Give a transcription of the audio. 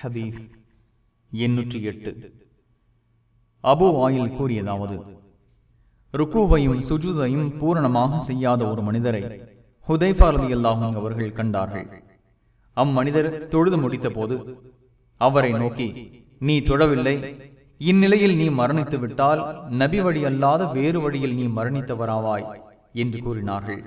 ஹதீஸ் எண்ணூற்றி எட்டு அபு ஆயில் கூறியதாவது ருக்குவையும் சுஜுதையும் பூரணமாக செய்யாத ஒரு மனிதரை ஹுதைஃபாரதி அல்லாஹும் அவர்கள் கண்டார்கள். அம்மனிதர் தொழுது முடித்த போது அவரை நோக்கி நீ தொழவில்லை. இந்நிலையில் நீ மரணித்து விட்டால் நபி வழி அல்லாத வேறு வழியில் நீ மரணித்தவராவாய் என்று கூறினார்கள்.